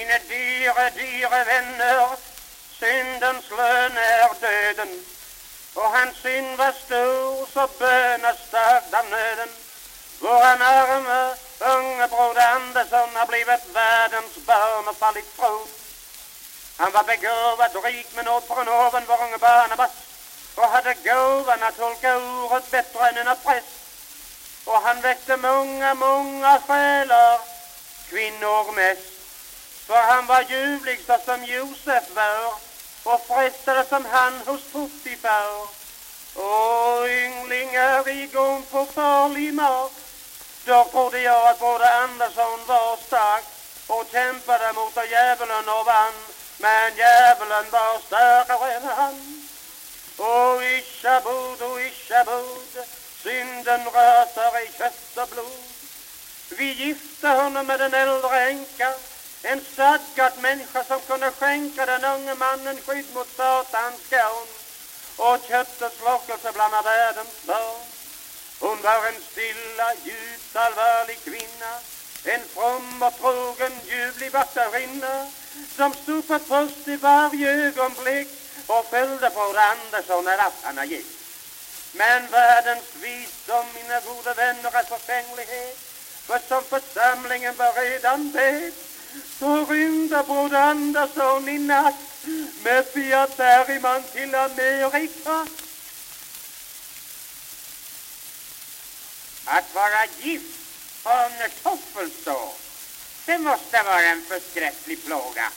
Mina dyra, dyra vänner, syndens lön är döden. Och hans synd var stor, så bönastärkt av nöden. Våran arme, unge broder Andersson har blivit världens barn och fallit tro. Han var begåvad, rik med nåd från oven, vår unge Barnabas och hade gåvan att tolka ordet bättre än en präst. Och han väckte många, många själar, kvinnor mest. För han var ljuvlig så som Josef var och frestade som han hos Puttifar. Och ynglingar igång på farlig mark. Då trodde jag att både Andersson var stark och kämpade mot djävulen och vann. Men djävulen var starkare än han. Och Ishabod, och Ishabod, synden röser i kött och blod. Vi gifte honom med en äldre änka, en stadgad människa som kunde skänka den unge mannen skydd mot Satans garn och köttets lockelse bland världens barn. Hon var en stilla, djupt allvarlig kvinna, en from och trogen, ljuvlig vattenrinna som stod på tröst i varje ögonblick och följde på Andersson när rattarna gick. Men världens visdom, mina goda vänner, är förfänglighet. För som församlingen var redan vet så rymde broder Andersson i natt med Fiat Bergman till Amerika. Att vara gift under toffelstå, det måste vara en förskräcklig plåga.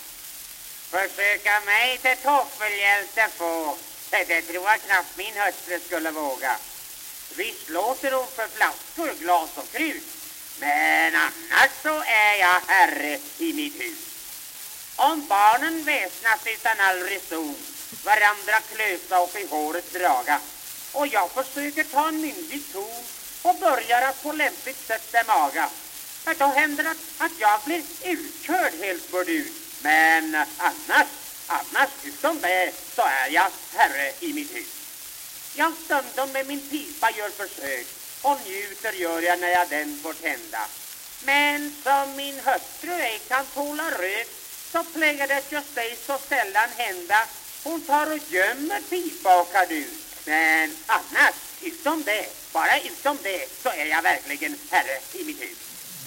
Försöka mig till toffelhjälte få, det tror jag knappt min hustru skulle våga. Visst låter hon för flaskor, glas och krut, men annars så är jag herre i mitt hus. Om barnen väsnas utan all reson, varandra klösa och i håret draga, och jag försöker ta en myndig ton och börjar att på lämpligt sätt dem För då händer det att jag blir utkörd helt burdus men annars, annars utom det så är jag herre i mitt hus. Jag stundom med min pipa gör försök och njuter gör jag när jag den får tända. Men som min hustru ej kan tåla rök så plägar det just dig så sällan hända. Hon tar och gömmer pipa och kardus. Men annars, utom det, bara utom det, så är jag verkligen herre i mitt hus.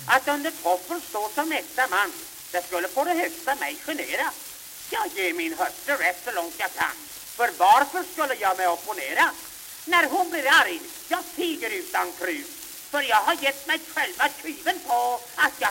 Att under toppen stå som äkta man det skulle på det högsta mig genera. Jag ger min hustru rätt så långt jag kan. För varför skulle jag mig opponera? När hon blir arg, jag tiger utan krut. För jag har gett mig själva tjuven på att jag